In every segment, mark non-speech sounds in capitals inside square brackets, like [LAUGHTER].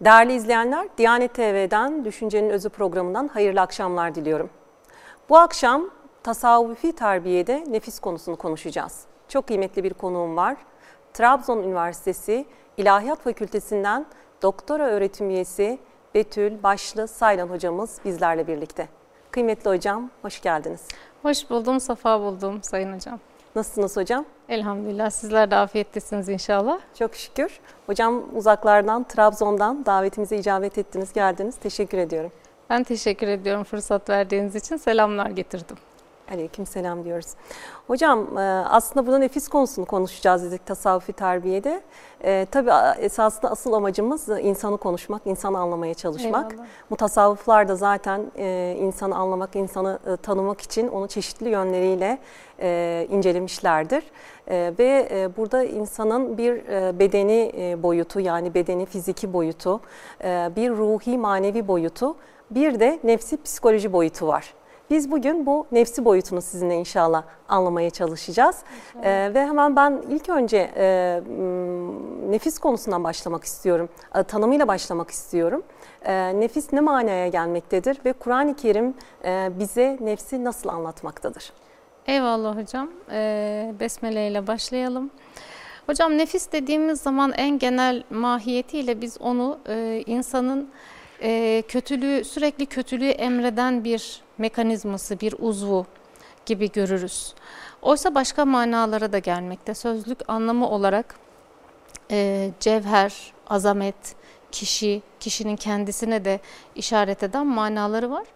Değerli izleyenler, Diyanet TV'den Düşüncenin Özü programından hayırlı akşamlar diliyorum. Bu akşam tasavvufi terbiyede nefis konusunu konuşacağız. Çok kıymetli bir konuğum var. Trabzon Üniversitesi İlahiyat Fakültesinden doktora öğretim üyesi Betül Başlı Saylan hocamız bizlerle birlikte. Kıymetli hocam, hoş geldiniz. Hoş buldum, safa buldum Sayın Hocam. Nasılsınız hocam? Elhamdülillah sizler de afiyettesiniz inşallah. Çok şükür. Hocam uzaklardan, Trabzon'dan davetimize icabet ettiniz, geldiniz. Teşekkür ediyorum. Ben teşekkür ediyorum fırsat verdiğiniz için. Selamlar getirdim. Aleyküm selam diyoruz. Hocam e, aslında burada nefis konusunu konuşacağız dedik tasavvufi terbiyede. E, tabii esasında asıl amacımız insanı konuşmak, insanı anlamaya çalışmak. Eyvallah. Bu tasavvuflar da zaten e, insanı anlamak, insanı tanımak için onu çeşitli yönleriyle incelemişlerdir. Ve burada insanın bir bedeni boyutu yani bedeni fiziki boyutu, bir ruhi manevi boyutu, bir de nefsi psikoloji boyutu var. Biz bugün bu nefsi boyutunu sizinle inşallah anlamaya çalışacağız. Ee, ve hemen ben ilk önce e, nefis konusundan başlamak istiyorum. E, tanımıyla başlamak istiyorum. E, nefis ne manaya gelmektedir ve Kur'an-ı Kerim e, bize nefsi nasıl anlatmaktadır? Eyvallah hocam. E, Besmele ile başlayalım. Hocam nefis dediğimiz zaman en genel mahiyetiyle biz onu e, insanın e, kötülüğü sürekli kötülüğü emreden bir mekanizması, bir uzvu gibi görürüz. Oysa başka manalara da gelmekte. Sözlük anlamı olarak e, cevher, azamet, kişi, kişinin kendisine de işaret eden manaları var.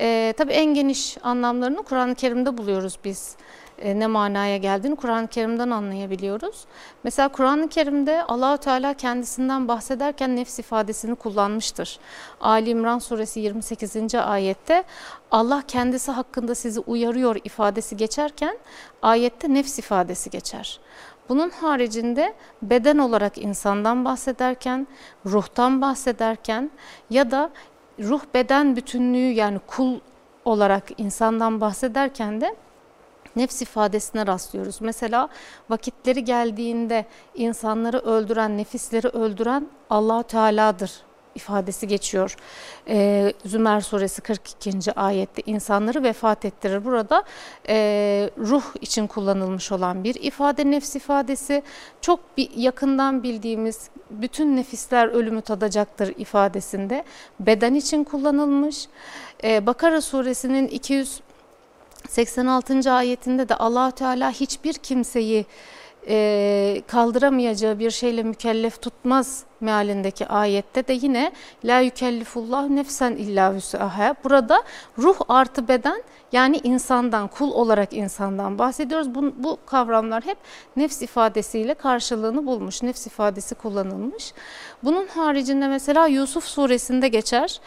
E, tabii en geniş anlamlarını Kur'an-ı Kerim'de buluyoruz biz. E, ne manaya geldiğini Kur'an-ı Kerim'den anlayabiliyoruz. Mesela Kur'an-ı Kerim'de Allahu Teala kendisinden bahsederken nefs ifadesini kullanmıştır. Ali İmran suresi 28. ayette Allah kendisi hakkında sizi uyarıyor ifadesi geçerken ayette nefs ifadesi geçer. Bunun haricinde beden olarak insandan bahsederken, ruhtan bahsederken ya da ruh beden bütünlüğü yani kul olarak insandan bahsederken de nefs ifadesine rastlıyoruz. Mesela vakitleri geldiğinde insanları öldüren, nefisleri öldüren allah Teala'dır ifadesi geçiyor. Ee, Zümer suresi 42. ayette insanları vefat ettirir. Burada e, ruh için kullanılmış olan bir ifade, nefs ifadesi. Çok bir yakından bildiğimiz bütün nefisler ölümü tadacaktır ifadesinde beden için kullanılmış. Ee, Bakara suresinin 200 86. ayetinde de allah Teala hiçbir kimseyi e, kaldıramayacağı bir şeyle mükellef tutmaz mealindeki ayette de yine la yükellifullah nefsen illa vüsaha. Burada ruh artı beden yani insandan, kul olarak insandan bahsediyoruz. Bu, bu kavramlar hep nefs ifadesiyle karşılığını bulmuş. Nefs ifadesi kullanılmış. Bunun haricinde mesela Yusuf suresinde geçer.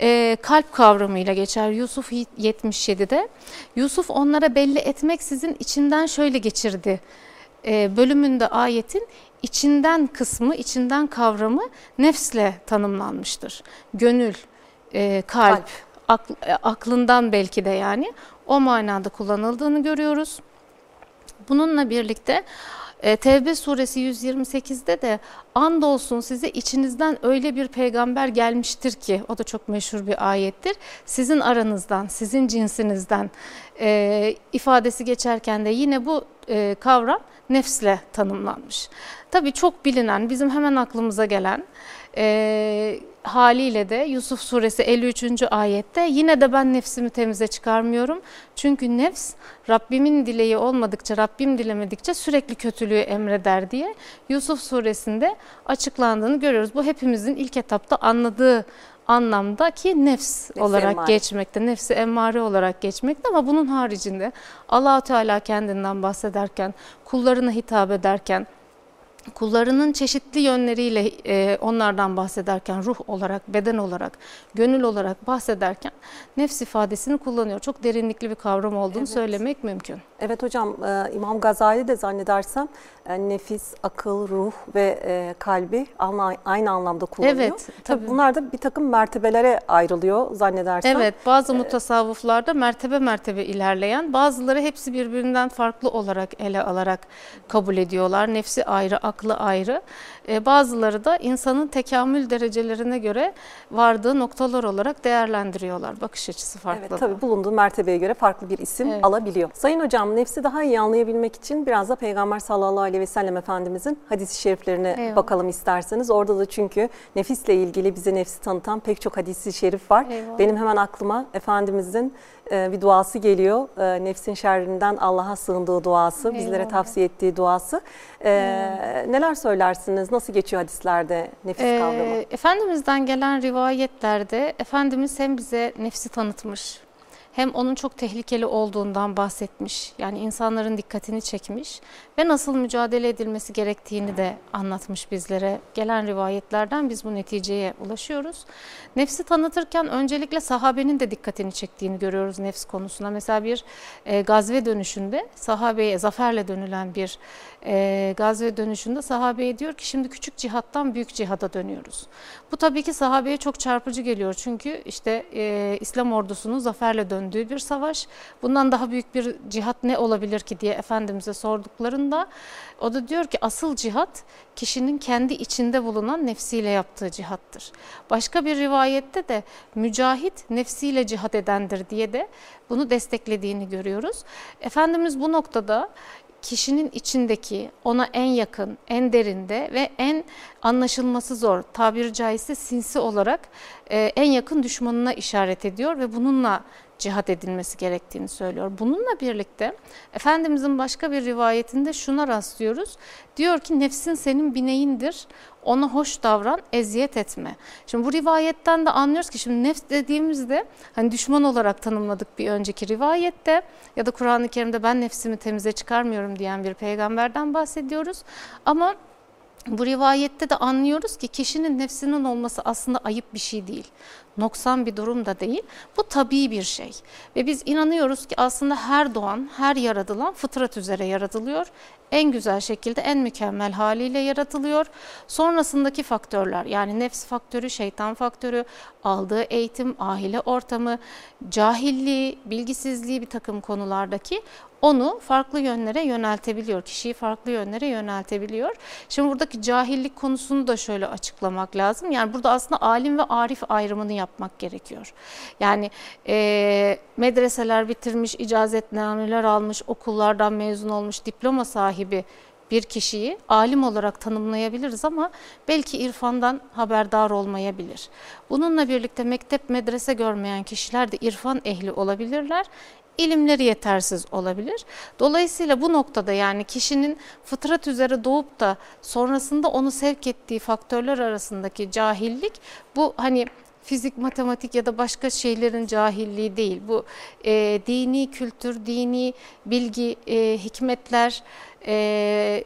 E, kalp kavramıyla geçer. Yusuf 77'de. Yusuf onlara belli etmeksizin içinden şöyle geçirdi bölümünde ayetin içinden kısmı, içinden kavramı nefsle tanımlanmıştır. Gönül, e, kalp, kalp. Akl, e, aklından belki de yani o manada kullanıldığını görüyoruz. Bununla birlikte e, Tevbe suresi 128'de de andolsun size içinizden öyle bir peygamber gelmiştir ki o da çok meşhur bir ayettir. Sizin aranızdan, sizin cinsinizden e, ifadesi geçerken de yine bu e, kavram nefsle tanımlanmış. Tabii çok bilinen, bizim hemen aklımıza gelen e, haliyle de Yusuf suresi 53. ayette yine de ben nefsimi temize çıkarmıyorum. Çünkü nefs Rabbimin dileği olmadıkça, Rabbim dilemedikçe sürekli kötülüğü emreder diye Yusuf suresinde açıklandığını görüyoruz. Bu hepimizin ilk etapta anladığı anlamdaki nefs nefsi olarak emmare. geçmekte, nefsi emmare olarak geçmekte ama bunun haricinde allah Teala kendinden bahsederken, kullarına hitap ederken, kullarının çeşitli yönleriyle e, onlardan bahsederken ruh olarak, beden olarak, gönül olarak bahsederken nefs ifadesini kullanıyor. Çok derinlikli bir kavram olduğunu evet. söylemek mümkün. Evet hocam e, İmam Gazali de zannedersem nefis, akıl, ruh ve e, kalbi aynı anlamda kullanıyor. Evet. Tabii. tabii bunlar da bir takım mertebelere ayrılıyor zannedersem. Evet bazı mutasavvıflarda mertebe mertebe ilerleyen bazıları hepsi birbirinden farklı olarak ele alarak kabul ediyorlar. Nefsi ayrı, aklı ayrı. E, bazıları da insanın tekamül derecelerine göre vardığı noktalar olarak değerlendiriyorlar. Bakış açısı farklı. Evet tabii bulunduğu mertebeye göre farklı bir isim evet. alabiliyor. Sayın hocam nefsi daha iyi anlayabilmek için biraz da Peygamber sallallahu aleyhi ve sellem Efendimizin hadis-i şeriflerine Eyvallah. bakalım isterseniz. Orada da çünkü nefisle ilgili bize nefsi tanıtan pek çok hadisi şerif var. Eyvallah. Benim hemen aklıma Efendimizin e, bir duası geliyor. E, nefsin şerrinden Allah'a sığındığı duası, Eyvallah. bizlere tavsiye ettiği duası. E, neler söylersiniz? Nasıl geçiyor hadislerde nefis ee, kavramı? Efendimiz'den gelen rivayetlerde Efendimiz hem bize nefsi tanıtmış, hem onun çok tehlikeli olduğundan bahsetmiş. Yani insanların dikkatini çekmiş ve nasıl mücadele edilmesi gerektiğini de anlatmış bizlere. Gelen rivayetlerden biz bu neticeye ulaşıyoruz. Nefsi tanıtırken öncelikle sahabenin de dikkatini çektiğini görüyoruz nefs konusuna. Mesela bir e, gazve dönüşünde sahabeye zaferle dönülen bir e, gazve dönüşünde sahabeye diyor ki şimdi küçük cihattan büyük cihada dönüyoruz. Bu tabii ki sahabeye çok çarpıcı geliyor. Çünkü işte e, İslam ordusunun zaferle döndüğü bir savaş. Bundan daha büyük bir cihat ne olabilir ki diye Efendimiz'e sorduklarında o da diyor ki asıl cihat kişinin kendi içinde bulunan nefsiyle yaptığı cihattır. Başka bir rivayette de mücahit nefsiyle cihat edendir diye de bunu desteklediğini görüyoruz. Efendimiz bu noktada kişinin içindeki ona en yakın, en derinde ve en anlaşılması zor, tabiri caizse sinsi olarak e, en yakın düşmanına işaret ediyor ve bununla cihat edilmesi gerektiğini söylüyor. Bununla birlikte Efendimizin başka bir rivayetinde şuna rastlıyoruz. Diyor ki nefsin senin bineğindir, ona hoş davran, eziyet etme. Şimdi bu rivayetten de anlıyoruz ki şimdi nefs dediğimizde hani düşman olarak tanımladık bir önceki rivayette ya da Kur'an-ı Kerim'de ben nefsimi temize çıkarmıyorum diyen bir peygamberden bahsediyoruz. Ama bu rivayette de anlıyoruz ki kişinin nefsinin olması aslında ayıp bir şey değil. Noksan bir durum da değil. Bu tabii bir şey. Ve biz inanıyoruz ki aslında her doğan, her yaratılan fıtrat üzere yaratılıyor. En güzel şekilde, en mükemmel haliyle yaratılıyor. Sonrasındaki faktörler yani nefs faktörü, şeytan faktörü, aldığı eğitim, aile ortamı, cahilliği, bilgisizliği bir takım konulardaki onu farklı yönlere yöneltebiliyor. Kişiyi farklı yönlere yöneltebiliyor. Şimdi buradaki cahillik konusunu da şöyle açıklamak lazım. Yani burada aslında alim ve arif ayrımını yapmak gerekiyor. Yani e, medreseler bitirmiş, icazetnameler almış, okullardan mezun olmuş, diploma sahibi bir kişiyi alim olarak tanımlayabiliriz ama belki irfandan haberdar olmayabilir. Bununla birlikte mektep medrese görmeyen kişiler de irfan ehli olabilirler ilimleri yetersiz olabilir. Dolayısıyla bu noktada yani kişinin fıtrat üzere doğup da sonrasında onu sevk ettiği faktörler arasındaki cahillik bu hani fizik, matematik ya da başka şeylerin cahilliği değil. Bu e, dini kültür, dini bilgi, e, hikmetler, e,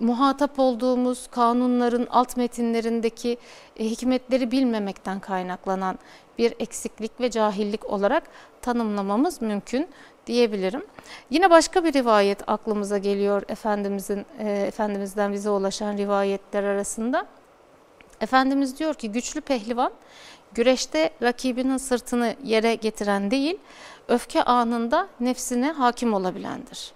muhatap olduğumuz kanunların alt metinlerindeki e, hikmetleri bilmemekten kaynaklanan bir eksiklik ve cahillik olarak tanımlamamız mümkün diyebilirim. Yine başka bir rivayet aklımıza geliyor Efendimizin e, Efendimizden bize ulaşan rivayetler arasında. Efendimiz diyor ki güçlü pehlivan güreşte rakibinin sırtını yere getiren değil, öfke anında nefsine hakim olabilendir.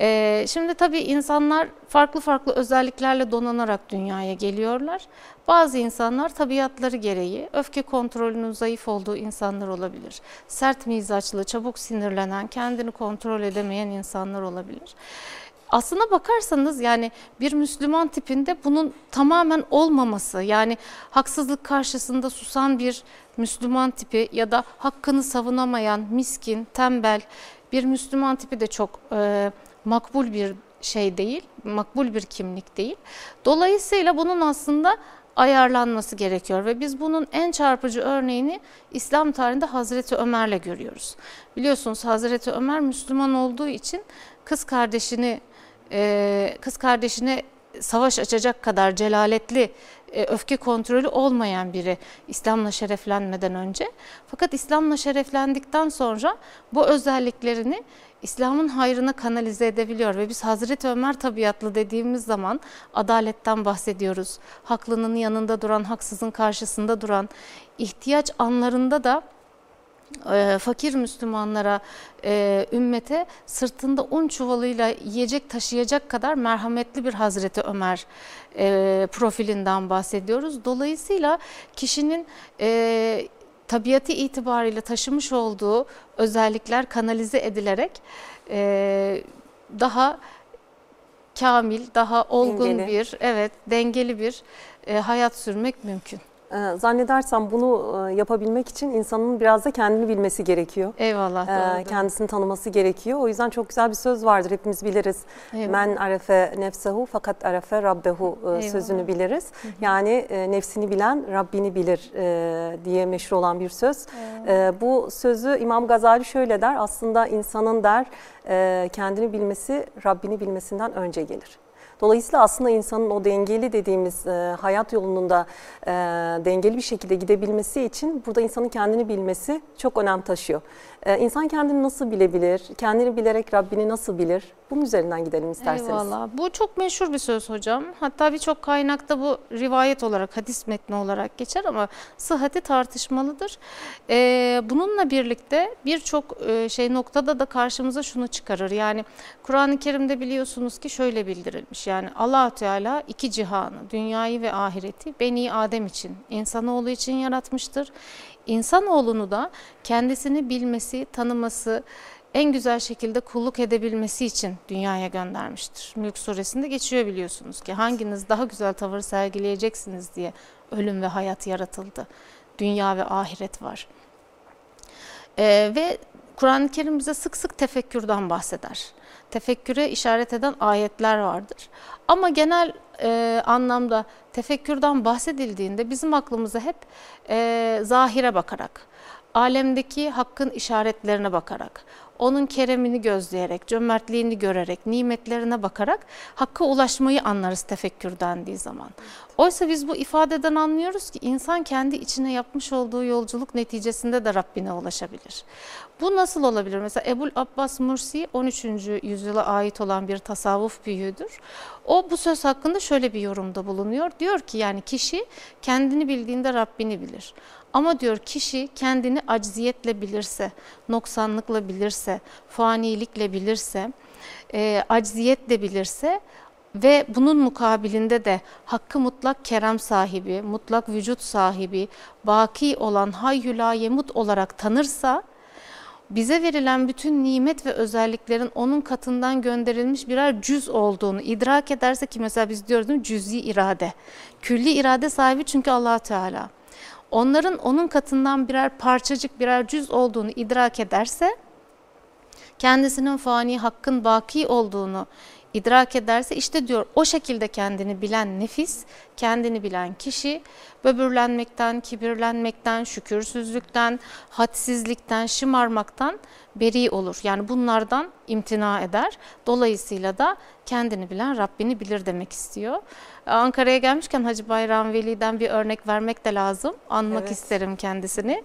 Ee, şimdi tabii insanlar farklı farklı özelliklerle donanarak dünyaya geliyorlar. Bazı insanlar tabiatları gereği öfke kontrolünün zayıf olduğu insanlar olabilir. Sert mizaçlı, çabuk sinirlenen, kendini kontrol edemeyen insanlar olabilir. Aslına bakarsanız yani bir Müslüman tipinde bunun tamamen olmaması yani haksızlık karşısında susan bir Müslüman tipi ya da hakkını savunamayan miskin, tembel bir Müslüman tipi de çok e, makbul bir şey değil, makbul bir kimlik değil. Dolayısıyla bunun aslında ayarlanması gerekiyor ve biz bunun en çarpıcı örneğini İslam tarihinde Hazreti Ömer'le görüyoruz. Biliyorsunuz Hazreti Ömer Müslüman olduğu için kız kardeşini e, kız kardeşine savaş açacak kadar celaletli e, öfke kontrolü olmayan biri İslam'la şereflenmeden önce. Fakat İslam'la şereflendikten sonra bu özelliklerini İslam'ın hayrına kanalize edebiliyor ve biz Hazreti Ömer tabiatlı dediğimiz zaman adaletten bahsediyoruz. Haklının yanında duran, haksızın karşısında duran, ihtiyaç anlarında da e, fakir Müslümanlara, e, ümmete sırtında un çuvalıyla yiyecek taşıyacak kadar merhametli bir Hazreti Ömer e, profilinden bahsediyoruz. Dolayısıyla kişinin e, tabiatı itibariyle taşımış olduğu özellikler kanalize edilerek e, daha kamil, daha olgun Dengeli. bir, evet dengeli bir e, hayat sürmek mümkün. Ee, Zannedersem bunu e, yapabilmek için insanın biraz da kendini bilmesi gerekiyor. Eyvallah. Ee, doğrudur. kendisini tanıması gerekiyor. O yüzden çok güzel bir söz vardır. Hepimiz biliriz. Eyvallah. Men arefe nefsehu fakat arefe rabbehu e, Eyvallah. sözünü biliriz. Yani e, nefsini bilen Rabbini bilir diye meşhur olan bir söz. E, bu sözü İmam Gazali şöyle der. Aslında insanın der kendini bilmesi Rabbini bilmesinden önce gelir. Dolayısıyla aslında insanın o dengeli dediğimiz e, hayat yolunun da e, dengeli bir şekilde gidebilmesi için burada insanın kendini bilmesi çok önem taşıyor. E, insan kendini nasıl bilebilir? Kendini bilerek Rabbini nasıl bilir? Bunun üzerinden gidelim isterseniz. Eyvallah. Bu çok meşhur bir söz hocam. Hatta birçok kaynakta bu rivayet olarak, hadis metni olarak geçer ama sıhhati tartışmalıdır. Ee, bununla birlikte birçok e, şey noktada da karşımıza şunu çıkarır. Yani Kur'an-ı Kerim'de biliyorsunuz ki şöyle bildirilmiş. Yani allah Teala iki cihanı, dünyayı ve ahireti Beni Adem için, insanoğlu için yaratmıştır. İnsanoğlunu da kendisini bilmesi, tanıması, en güzel şekilde kulluk edebilmesi için dünyaya göndermiştir. Mülk suresinde geçiyor biliyorsunuz ki hanginiz daha güzel tavır sergileyeceksiniz diye ölüm ve hayat yaratıldı. Dünya ve ahiret var. Ee, ve Kur'an-ı Kerim bize sık sık tefekkürden bahseder. Tefekküre işaret eden ayetler vardır. Ama genel e, anlamda tefekkürden bahsedildiğinde bizim aklımıza hep e, zahire bakarak, alemdeki hakkın işaretlerine bakarak, onun keremini gözleyerek, cömertliğini görerek, nimetlerine bakarak hakka ulaşmayı anlarız tefekkür dendiği zaman. Oysa biz bu ifadeden anlıyoruz ki insan kendi içine yapmış olduğu yolculuk neticesinde de Rabbine ulaşabilir. Bu nasıl olabilir? Mesela Ebul Abbas Mursi 13. yüzyıla ait olan bir tasavvuf büyüğüdür. O bu söz hakkında şöyle bir yorumda bulunuyor. Diyor ki yani kişi kendini bildiğinde Rabbini bilir. Ama diyor kişi kendini acziyetle bilirse, noksanlıkla bilirse, fanilikle bilirse, e, acziyetle bilirse ve bunun mukabilinde de hakkı mutlak kerem sahibi, mutlak vücut sahibi, baki olan hayyü yemut olarak tanırsa, bize verilen bütün nimet ve özelliklerin onun katından gönderilmiş birer cüz olduğunu idrak ederse ki mesela biz diyoruz değil mi? cüz'i irade. Külli irade sahibi çünkü allah Teala. Onların onun katından birer parçacık, birer cüz olduğunu idrak ederse, kendisinin fani, hakkın baki olduğunu idrak ederse işte diyor o şekilde kendini bilen nefis, kendini bilen kişi böbürlenmekten, kibirlenmekten, şükürsüzlükten, hadsizlikten, şımarmaktan beri olur. Yani bunlardan imtina eder. Dolayısıyla da kendini bilen Rabbini bilir demek istiyor. Ankara'ya gelmişken Hacı Bayram Veli'den bir örnek vermek de lazım. Anmak Evet. isterim kendisini.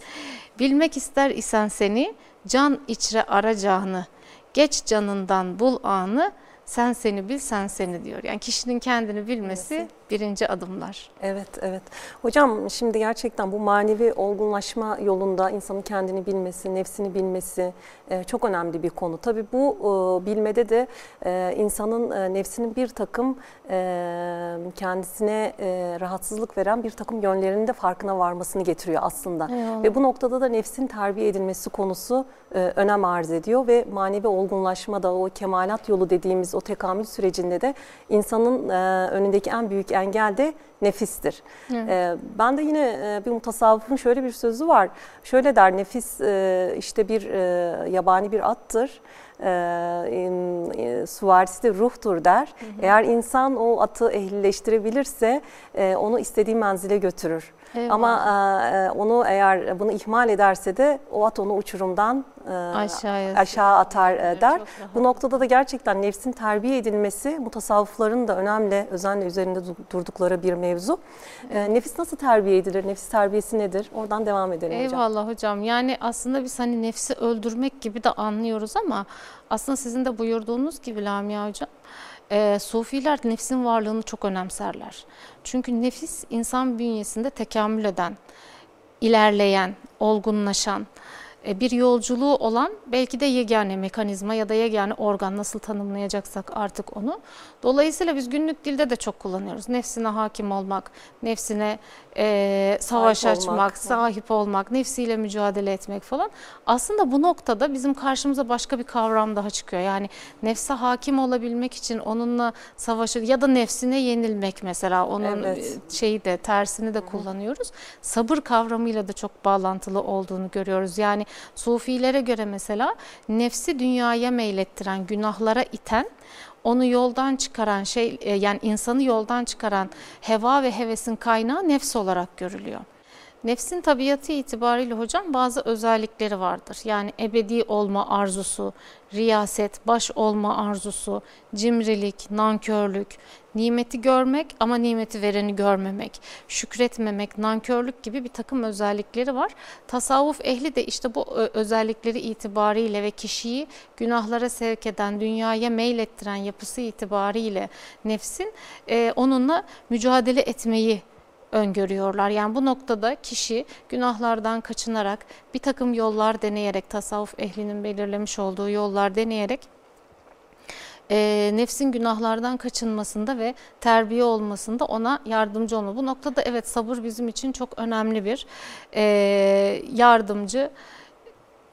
Bilmek ister isen seni, can içre aracağını, geç canından bul anı, sen seni bil sen seni diyor. Yani kişinin kendini bilmesi. Birinci adımlar. Evet, evet. Hocam şimdi gerçekten bu manevi olgunlaşma yolunda insanın kendini bilmesi, nefsini bilmesi e, çok önemli bir konu. Tabii bu e, bilmede de e, insanın e, nefsinin bir takım e, kendisine e, rahatsızlık veren bir takım yönlerinin de farkına varmasını getiriyor aslında. Eyvallah. Ve bu noktada da nefsin terbiye edilmesi konusu e, önem arz ediyor ve manevi olgunlaşma da o kemalat yolu dediğimiz o tekamül sürecinde de insanın e, önündeki en büyük engel de nefistir. Evet. E, ben de yine e, bir mutasavvıfın şöyle bir sözü var. Şöyle der nefis e, işte bir e, yabani bir attır. E, suvarisi de ruhtur der. Eğer insan o atı ehlileştirebilirse e, onu istediği menzile götürür. Eyvallah. Ama e, onu eğer bunu ihmal ederse de o at onu uçurumdan e, Aşağıya aşağı atar e, der. Bu noktada da gerçekten nefsin terbiye edilmesi mutasavvıfların da önemli, özenle üzerinde du- durdukları bir mevzu. E, nefis nasıl terbiye edilir? Nefis terbiyesi nedir? Oradan devam edelim hocam. Eyvallah hocam. Yani aslında biz hani nefsi öldürmek gibi de anlıyoruz ama aslında sizin de buyurduğunuz gibi Lamia hocam e, Sufiler nefsin varlığını çok önemserler. Çünkü nefis insan bünyesinde tekamül eden, ilerleyen, olgunlaşan, bir yolculuğu olan belki de yegane mekanizma ya da yegane organ nasıl tanımlayacaksak artık onu. Dolayısıyla biz günlük dilde de çok kullanıyoruz. Nefsine hakim olmak, nefsine e, savaş sahip açmak, olmak. sahip olmak, nefsiyle mücadele etmek falan. Aslında bu noktada bizim karşımıza başka bir kavram daha çıkıyor. Yani nefse hakim olabilmek için onunla savaşı ya da nefsine yenilmek mesela onun evet. şeyi de tersini de kullanıyoruz. Sabır kavramıyla da çok bağlantılı olduğunu görüyoruz. Yani sufilere göre mesela nefsi dünyaya meylettiren, günahlara iten onu yoldan çıkaran şey e, yani insanı yoldan çıkaran heva ve hevesin kaynağı nefs olarak görülüyor. Nefsin tabiatı itibariyle hocam bazı özellikleri vardır. Yani ebedi olma arzusu, riyaset, baş olma arzusu, cimrilik, nankörlük, nimeti görmek ama nimeti vereni görmemek, şükretmemek, nankörlük gibi bir takım özellikleri var. Tasavvuf ehli de işte bu özellikleri itibariyle ve kişiyi günahlara sevk eden, dünyaya meylettiren yapısı itibariyle nefsin e, onunla mücadele etmeyi öngörüyorlar. Yani bu noktada kişi günahlardan kaçınarak bir takım yollar deneyerek tasavvuf ehlinin belirlemiş olduğu yollar deneyerek e, nefsin günahlardan kaçınmasında ve terbiye olmasında ona yardımcı olma. Bu noktada evet sabır bizim için çok önemli bir e, yardımcı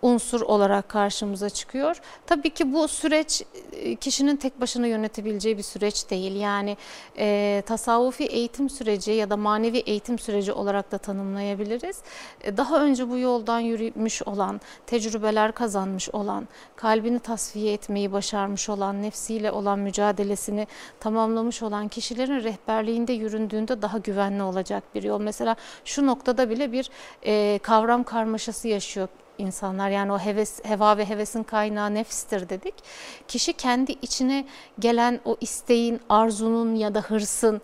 unsur olarak karşımıza çıkıyor. Tabii ki bu süreç e, kişinin tek başına yönetebileceği bir süreç değil. Yani e, tasavvufi eğitim süreci ya da manevi eğitim süreci olarak da tanımlayabiliriz. E, daha önce bu yoldan yürümüş olan, tecrübeler kazanmış olan, kalbini tasfiye etmeyi başarmış olan, nefsiyle olan mücadelesini tamamlamış olan kişilerin rehberliğinde yüründüğünde daha güvenli olacak bir yol. Mesela şu noktada bile bir e, kavram karmaşası yaşıyor insanlar yani o heves, heva ve hevesin kaynağı nefstir dedik. Kişi kendi içine gelen o isteğin, arzunun ya da hırsın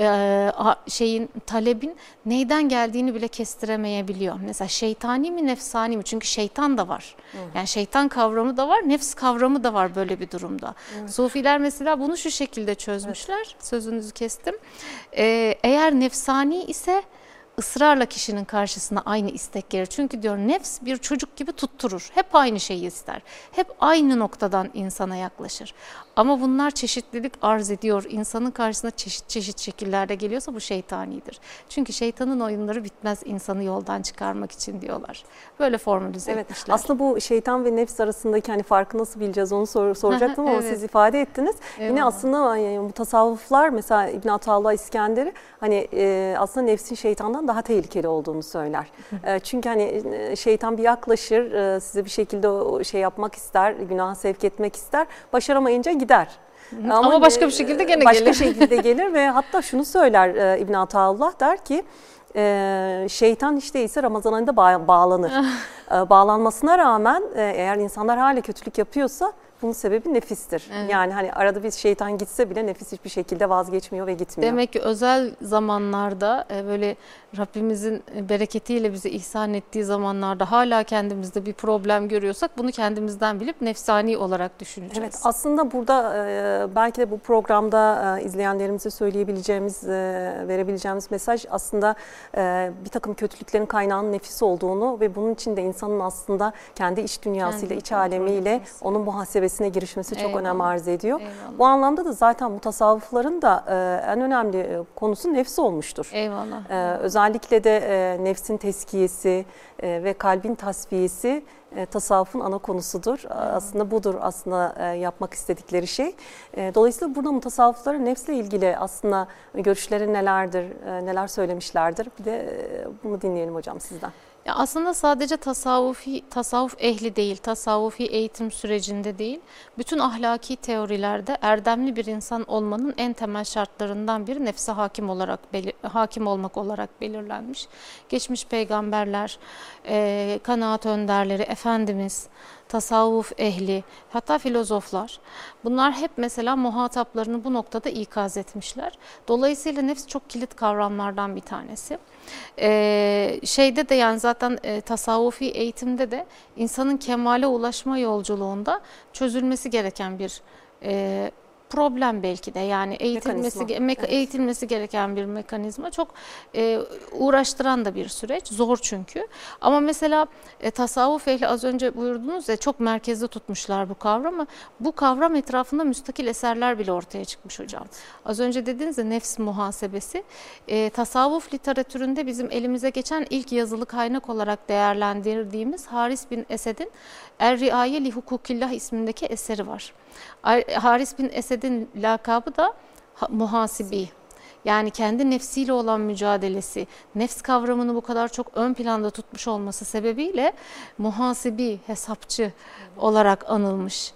e, şeyin talebin neyden geldiğini bile kestiremeyebiliyor. Mesela şeytani mi nefsani mi? Çünkü şeytan da var. Hı. Yani şeytan kavramı da var, nefs kavramı da var böyle bir durumda. Evet. Sufiler mesela bunu şu şekilde çözmüşler. Evet. Sözünüzü kestim. Ee, eğer nefsani ise ısrarla kişinin karşısına aynı istek gelir. Çünkü diyor nefs bir çocuk gibi tutturur. Hep aynı şeyi ister. Hep aynı noktadan insana yaklaşır. Ama bunlar çeşitlilik arz ediyor. İnsanın karşısına çeşit çeşit şekillerde geliyorsa bu şeytanidir. Çünkü şeytanın oyunları bitmez insanı yoldan çıkarmak için diyorlar. Böyle formülize evet, etmişler. Aslında bu şeytan ve nefs arasındaki hani farkı nasıl bileceğiz onu sor, soracaktım ama [LAUGHS] evet. siz ifade ettiniz. Eyvallah. Yine aslında yani, bu tasavvuflar mesela İbn Ataullah İskender'i hani e, aslında nefsin şeytandan daha tehlikeli olduğunu söyler. e, çünkü hani e, şeytan bir yaklaşır, e, size bir şekilde şey yapmak ister, günah sevk etmek ister. Başaramayınca gider. Ama, Ama başka bir şekilde gene başka gelir. Başka şekilde gelir ve hatta şunu söyler e, İbn Ataullah der ki e, şeytan işte ise Ramazan ayında bağlanır. e, bağlanmasına rağmen e, eğer insanlar hala kötülük yapıyorsa bunun sebebi nefistir. Evet. Yani hani arada bir şeytan gitse bile nefis hiçbir şekilde vazgeçmiyor ve gitmiyor. Demek ki özel zamanlarda e, böyle Rabbimizin bereketiyle bize ihsan ettiği zamanlarda hala kendimizde bir problem görüyorsak bunu kendimizden bilip nefsani olarak düşüneceğiz. Evet aslında burada e, belki de bu programda e, izleyenlerimize söyleyebileceğimiz, verebileceğimiz mesaj aslında bir takım kötülüklerin kaynağının nefis olduğunu ve bunun için de insanın aslında kendi iç dünyasıyla, kendi iç alemiyle onun muhasebesi meselesine girişmesi çok Eyvallah. önem arz ediyor. Eyvallah. Bu anlamda da zaten mutasavvıfların da e, en önemli e, konusu nefsi olmuştur. Eyvallah. E, özellikle de e, nefsin teskiyesi e, ve kalbin tasfiyesi e, tasavvufun ana konusudur. Hmm. Aslında budur aslında e, yapmak istedikleri şey. E, dolayısıyla burada mutasavvıfların nefsle ilgili aslında görüşleri nelerdir, e, neler söylemişlerdir. Bir de e, bunu dinleyelim hocam sizden. Ya aslında sadece tasavvufi tasavvuf ehli değil, tasavvufi eğitim sürecinde değil, bütün ahlaki teorilerde erdemli bir insan olmanın en temel şartlarından biri nefse hakim olarak hakim olmak olarak belirlenmiş. Geçmiş peygamberler, e, kanaat önderleri, efendimiz, tasavvuf ehli, hatta filozoflar bunlar hep mesela muhataplarını bu noktada ikaz etmişler. Dolayısıyla nefs çok kilit kavramlardan bir tanesi. Ee, şeyde de yani zaten e, tasavvufi eğitimde de insanın kemale ulaşma yolculuğunda çözülmesi gereken bir e, problem belki de. Yani eğitilmesi Mekanizma, me- evet. eğitilmesi gereken bir mekanizma. Çok e, uğraştıran da bir süreç. Zor çünkü. Ama mesela e, tasavvuf ehli az önce buyurdunuz ya çok merkezde tutmuşlar bu kavramı. Bu kavram etrafında müstakil eserler bile ortaya çıkmış hocam. Az önce dediniz ya nefs muhasebesi. E, tasavvuf literatüründe bizim elimize geçen ilk yazılı kaynak olarak değerlendirdiğimiz Haris bin Esed'in Er-Riaye li Hukukillah ismindeki eseri var. Ar- Haris bin Esed'in lakabı da ha- muhasibi. Yani kendi nefsiyle olan mücadelesi, nefs kavramını bu kadar çok ön planda tutmuş olması sebebiyle muhasibi, hesapçı olarak anılmış.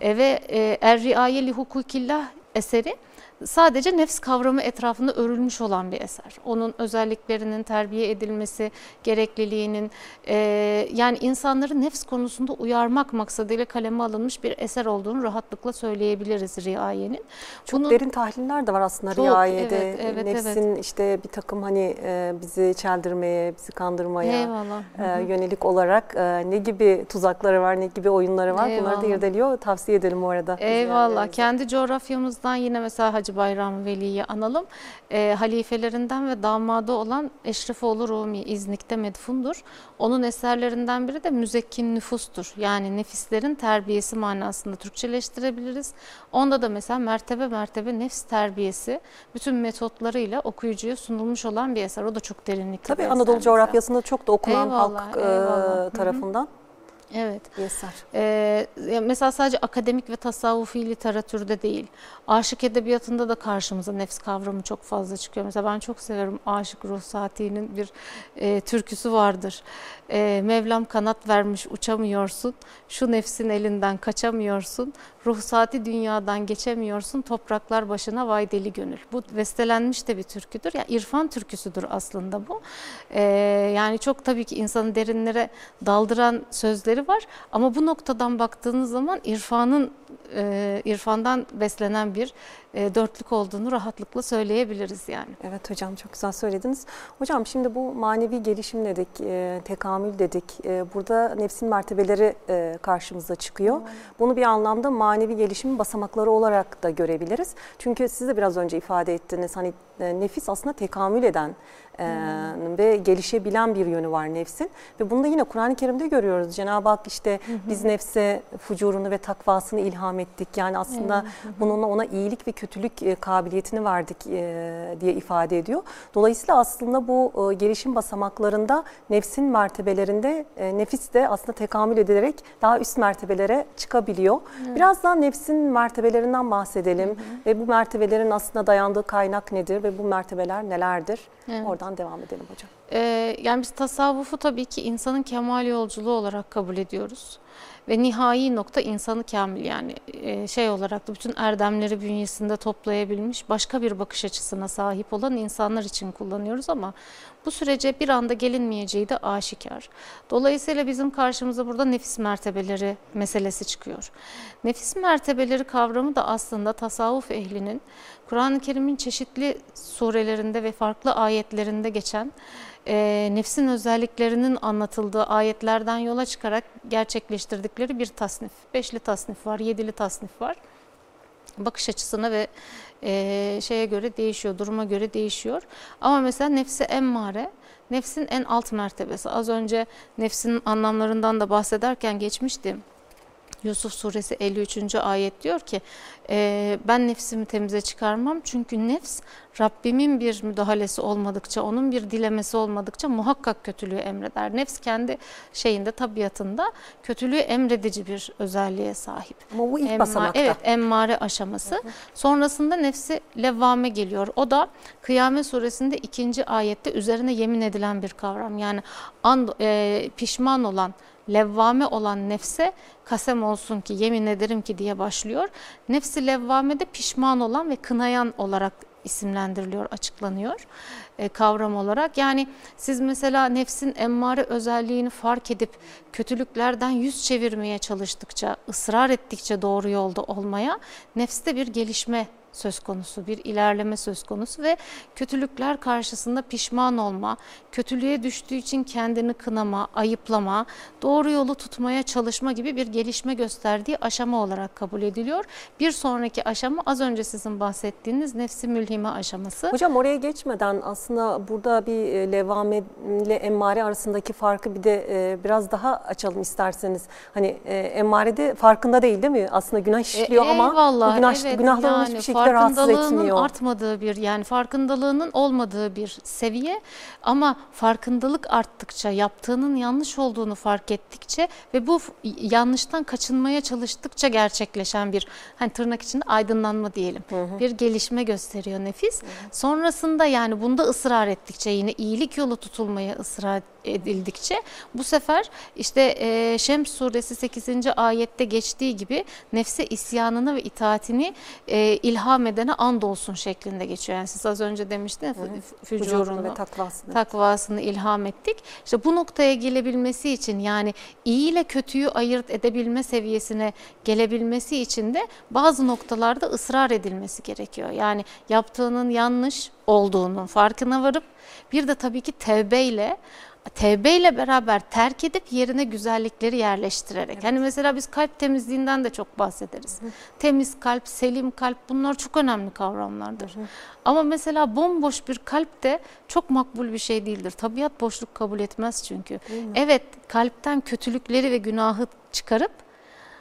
E, ve e, Er-Riaye li Hukukillah eseri sadece nefs kavramı etrafında örülmüş olan bir eser. Onun özelliklerinin terbiye edilmesi, gerekliliğinin e, yani insanları nefs konusunda uyarmak maksadıyla kaleme alınmış bir eser olduğunu rahatlıkla söyleyebiliriz Riaye'nin. Çok Bunun- derin tahliller de var aslında Çok, riayede. evet, evet, Nefsin işte bir takım hani e, bizi çeldirmeye, bizi kandırmaya Eyvallah. e, yönelik olarak e, ne gibi tuzakları var, ne gibi oyunları var bunları da Eyvallah. irdeliyor. Tavsiye edelim bu arada. Eyvallah. Kendi coğrafyamızdan yine mesela Hacı Bayram Veli'yi analım. Ee, halifelerinden ve damadı olan Eşrefoğlu Rumi İznik'te medfundur. Onun eserlerinden biri de Müzekkin Nüfus'tur. Yani nefislerin terbiyesi manasında Türkçeleştirebiliriz. Onda da mesela mertebe mertebe nefs terbiyesi bütün metotlarıyla okuyucuya sunulmuş olan bir eser. O da çok derinlikli Tabii Anadolu coğrafyasında çok da okunan Eyvallah, halk e, eyvallah. Hı hı. Evet. eser. Ee, mesela sadece akademik ve tasavvufi literatürde değil, aşık edebiyatında da karşımıza nefs kavramı çok fazla çıkıyor. Mesela ben çok severim Aşık Ruhsati'nin bir e, türküsü vardır. E, Mevlam kanat vermiş uçamıyorsun, şu nefsin elinden kaçamıyorsun, ruhsati dünyadan geçemiyorsun, topraklar başına vay deli gönül. Bu bestelenmiş de bir türküdür. Yani irfan türküsüdür aslında bu. E, yani çok tabii ki insanı derinlere daldıran sözleri var ama bu noktadan baktığınız zaman irfanın e, irfandan beslenen bir e, dörtlük olduğunu rahatlıkla söyleyebiliriz yani. Evet hocam çok güzel söylediniz. Hocam şimdi bu manevi gelişim dedik, e, tekamül dedik. E, burada nefsin mertebeleri e, karşımıza çıkıyor. Bunu bir anlamda manevi gelişimin basamakları olarak da görebiliriz. Çünkü siz de biraz önce ifade ettiniz hani e, nefis aslında tekamül eden e, ve gelişebilen bir yönü var nefsin. Ve bunu da yine Kur'an-ı Kerim'de görüyoruz. Cenab-ı Hak işte biz nefse fucurunu ve takvasını ilham ettik. Yani aslında bununla ona iyilik ve kötülük e, kabiliyetini verdik e, diye ifade ediyor. Dolayısıyla aslında bu e, gelişim basamaklarında nefsin mertebelerinde e, nefis de aslında tekamül edilerek daha üst mertebelere çıkabiliyor. Biraz daha nefsin mertebelerinden bahsedelim ve bu mertebelerin aslında dayandığı kaynak nedir ve bu mertebeler nelerdir? Evet. Oradan devam edelim hocam. Ee, yani biz tasavvufu tabii ki insanın kemal yolculuğu olarak kabul ediyoruz. Ve nihai nokta insanı kamil yani e, şey olarak da bütün erdemleri bünyesinde toplayabilmiş başka bir bakış açısına sahip olan insanlar için kullanıyoruz ama bu sürece bir anda gelinmeyeceği de aşikar. Dolayısıyla bizim karşımıza burada nefis mertebeleri meselesi çıkıyor. Nefis mertebeleri kavramı da aslında tasavvuf ehlinin Kur'an-ı Kerim'in çeşitli surelerinde ve farklı ayetlerinde geçen e, nefsin özelliklerinin anlatıldığı ayetlerden yola çıkarak gerçekleştirdikleri bir tasnif. Beşli tasnif var, yedili tasnif var. Bakış açısına ve e, şeye göre değişiyor, duruma göre değişiyor. Ama mesela nefsi emmare, nefsin en alt mertebesi. Az önce nefsin anlamlarından da bahsederken geçmiştim. Yusuf suresi 53. ayet diyor ki e, ben nefsimi temize çıkarmam çünkü nefs Rabbimin bir müdahalesi olmadıkça onun bir dilemesi olmadıkça muhakkak kötülüğü emreder. Nefs kendi şeyinde tabiatında kötülüğü emredici bir özelliğe sahip. Ama bu ilk Emma- basamakta. Evet emmare aşaması. Sonrasında nefsi levvame geliyor. O da Kıyamet suresinde ikinci ayette üzerine yemin edilen bir kavram. Yani and, e, pişman olan, levvame olan nefse kasem olsun ki yemin ederim ki diye başlıyor. Nefsi levvame de pişman olan ve kınayan olarak isimlendiriliyor, açıklanıyor e, kavram olarak. Yani siz mesela nefsin emmare özelliğini fark edip kötülüklerden yüz çevirmeye çalıştıkça, ısrar ettikçe doğru yolda olmaya nefste bir gelişme söz konusu, bir ilerleme söz konusu ve kötülükler karşısında pişman olma, kötülüğe düştüğü için kendini kınama, ayıplama, doğru yolu tutmaya çalışma gibi bir gelişme gösterdiği aşama olarak kabul ediliyor. Bir sonraki aşama az önce sizin bahsettiğiniz nefsi mülhime aşaması. Hocam oraya geçmeden aslında burada bir e, levame ile emmare arasındaki farkı bir de e, biraz daha açalım isterseniz. Hani e, emmarede farkında değil değil mi? Aslında günah işliyor E, ama günah, evet, günahların yani hiçbir şekilde rahatsız farkındalığının artmadığı bir yani farkındalığının olmadığı bir seviye ama farkındalık arttıkça yaptığının yanlış olduğunu fark ettikçe ve bu yanlıştan kaçınmaya çalıştıkça gerçekleşen bir hani tırnak içinde aydınlanma diyelim. Bir gelişme gösteriyor nefis. Sonrasında yani bunda ısrar ettikçe yine iyilik yolu tutulmaya ısrar edildikçe bu sefer işte e, Şems suresi 8. ayette geçtiği gibi nefse isyanını ve itaatini e, ilham edene andolsun şeklinde geçiyor. Yani siz az önce demiştiniz Fücurunu takvasını. takvasını ilham ettik. İşte bu noktaya gelebilmesi için yani iyi ile kötüyü ayırt edebilme seviyesine gelebilmesi için de bazı noktalarda ısrar edilmesi gerekiyor. Yani yaptığının yanlış olduğunun farkına varıp bir de tabii ki tevbeyle tevbeyle beraber terk edip yerine güzellikleri yerleştirerek. Hani mesela biz kalp temizliğinden de çok bahsederiz. Temiz kalp, selim kalp bunlar çok önemli kavramlardır. Ama mesela bomboş bir kalp de çok makbul bir şey değildir. Tabiat boşluk kabul etmez çünkü. Evet kalpten kötülükleri ve günahı çıkarıp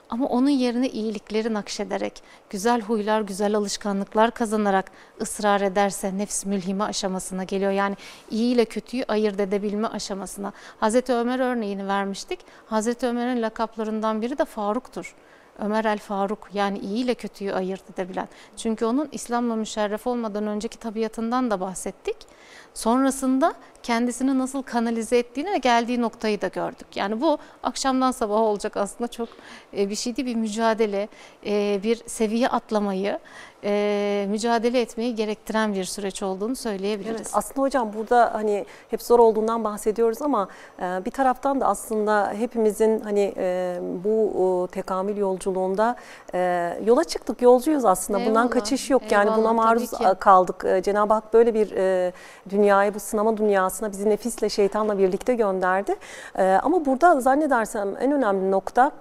ama onun yerine iyilikleri nakşederek, güzel huylar, güzel alışkanlıklar kazanarak ısrar ederse nefs mülhime aşamasına geliyor. Yani iyi ile kötüyü ayırt edebilme aşamasına. Hazreti Ömer örneğini vermiştik. Hazreti Ömer'in lakaplarından biri de Faruk'tur. Ömer el Faruk yani iyi ile kötüyü ayırt edebilen. Çünkü onun İslam'la müşerref olmadan önceki tabiatından da bahsettik. Sonrasında kendisini nasıl kanalize ettiğini ve geldiği noktayı da gördük. Yani bu akşamdan sabaha olacak aslında çok e, bir şey değil, bir mücadele, e, bir seviye atlamayı, e, mücadele etmeyi gerektiren bir süreç olduğunu söyleyebiliriz. Evet, aslında hocam burada hani hep zor olduğundan bahsediyoruz ama bir taraftan da aslında hepimizin hani bu tekamül yolculuğunda yola çıktık, yolcuyuz aslında. Bundan Eyvallah, kaçış yok. Yani buna eyvallah, maruz kaldık. Cenab-ı Hak böyle bir dünyayı, bu sınama dünyasına bizi nefisle, şeytanla birlikte gönderdi. E, ama burada zannedersem en önemli nokta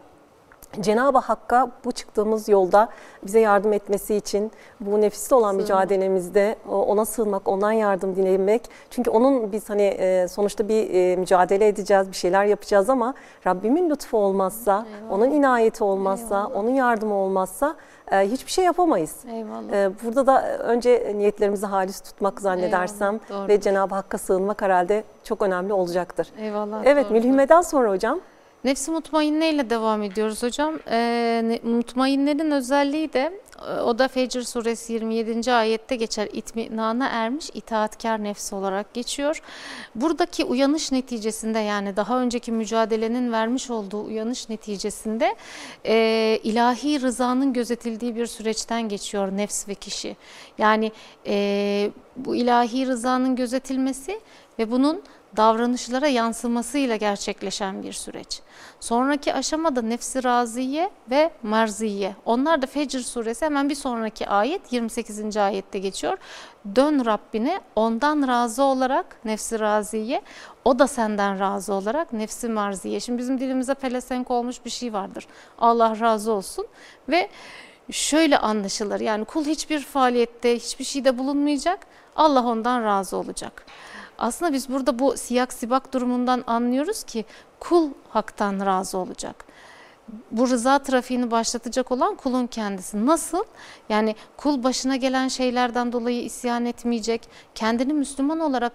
Cenab-ı Hakk'a bu çıktığımız yolda bize yardım etmesi için bu nefisle olan Sığınmak. mücadelemizde ona sığınmak, ondan yardım dilemek. Çünkü onun biz hani e, sonuçta bir e, mücadele edeceğiz, bir şeyler yapacağız ama Rabbimin lütfu olmazsa, Eyvallah. onun inayeti olmazsa, Eyvallah. onun yardımı olmazsa hiçbir şey yapamayız. Eyvallah. E, Burada da önce niyetlerimizi halis tutmak zannedersem Eyvallah, ve Cenab-ı Hakk'a sığınmak herhalde çok önemli olacaktır. Eyvallah. Evet, doğrudur. mülhimeden sonra hocam. Nefsi mutmainne ile devam ediyoruz hocam. Ee, ne- mutmainlerin özelliği de e, o da Fecr suresi 27. ayette geçer. İtminana ermiş itaatkar nefs olarak geçiyor. Buradaki uyanış neticesinde yani daha önceki mücadelenin vermiş olduğu uyanış neticesinde e, ilahi rızanın gözetildiği bir süreçten geçiyor nefs ve kişi. Yani e, bu ilahi rızanın gözetilmesi ve bunun davranışlara yansımasıyla gerçekleşen bir süreç. Sonraki aşamada nefsi raziye ve marziye. Onlar da Fecr suresi hemen bir sonraki ayet 28. ayette geçiyor. Dön Rabbine ondan razı olarak nefsi raziye, o da senden razı olarak nefsi marziye. Şimdi bizim dilimize pelesenk olmuş bir şey vardır. Allah razı olsun ve şöyle anlaşılır. Yani kul hiçbir faaliyette, hiçbir şeyde bulunmayacak. Allah ondan razı olacak. Aslında biz burada bu siyak sibak durumundan anlıyoruz ki kul haktan razı olacak. Bu rıza trafiğini başlatacak olan kulun kendisi. Nasıl? Yani kul başına gelen şeylerden dolayı isyan etmeyecek. Kendini Müslüman olarak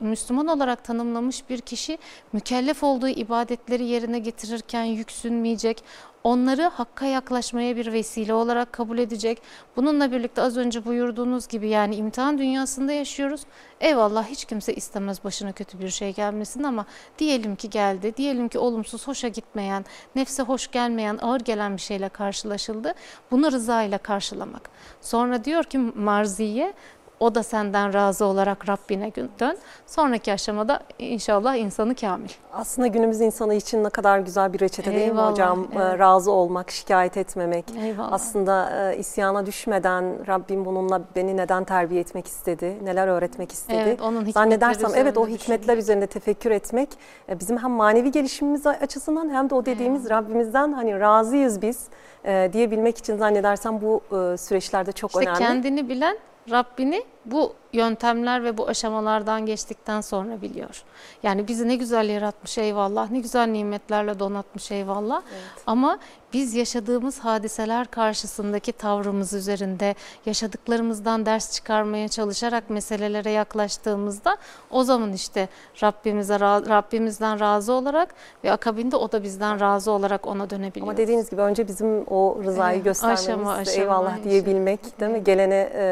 Müslüman olarak tanımlamış bir kişi mükellef olduğu ibadetleri yerine getirirken yüksünmeyecek. Onları hakka yaklaşmaya bir vesile olarak kabul edecek. Bununla birlikte az önce buyurduğunuz gibi yani imtihan dünyasında yaşıyoruz. Eyvallah hiç kimse istemez başına kötü bir şey gelmesin ama diyelim ki geldi. Diyelim ki olumsuz, hoşa gitmeyen, nefse hoş gelmeyen, ağır gelen bir şeyle karşılaşıldı. Bunu rıza ile karşılamak. Sonra diyor ki marziye O da senden razı olarak Rabbine dön. Sonraki aşamada inşallah insanı kamil. Aslında günümüz insanı için ne kadar güzel bir reçete değil mi Eyvallah, hocam? Ee, evet. Razı olmak, şikayet etmemek. Eyvallah. Aslında e, isyana düşmeden Rabbim bununla beni neden terbiye etmek istedi, neler öğretmek istedi. Evet, onun Zannedersem evet o hikmetler düşünmek. üzerinde tefekkür etmek e, bizim hem manevi gelişimimiz açısından hem de o dediğimiz Rabbimizden hani razıyız biz e, diyebilmek için zannedersem bu süreçlerde çok İşte önemli. kendini bilen Rabbini bu yöntemler ve bu aşamalardan geçtikten sonra biliyor. Yani bizi ne güzel yaratmış eyvallah, ne güzel nimetlerle donatmış eyvallah. Ama biz yaşadığımız hadiseler karşısındaki tavrımız üzerinde yaşadıklarımızdan ders çıkarmaya çalışarak meselelere yaklaştığımızda o zaman işte Rabbimize ra- Rabbimizden razı olarak ve akabinde o da bizden razı olarak ona dönebiliyor. Ama dediğiniz gibi önce bizim o rızayı Evet, göstermemiz, aşama aşama eyvallah inşallah. diyebilmek değil mi? Gelene e,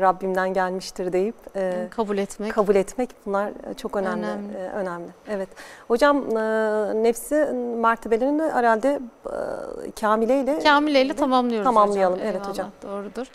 Rabbimden gelmiştir deyip e, kabul etmek. kabul etmek bunlar e, çok önemli. Önemli. e, önemli. Evet. Hocam e, nefsi mertebelerini herhalde e, Kamile ile Kamile ile tamamlıyoruz Tamamlayalım, hocam. evet Eyvallah, hocam. Doğrudur.